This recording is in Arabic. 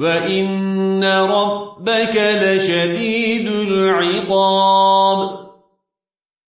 وَإِنَّ رَبَّكَ لَشَدِيدُ الْعِقَابِ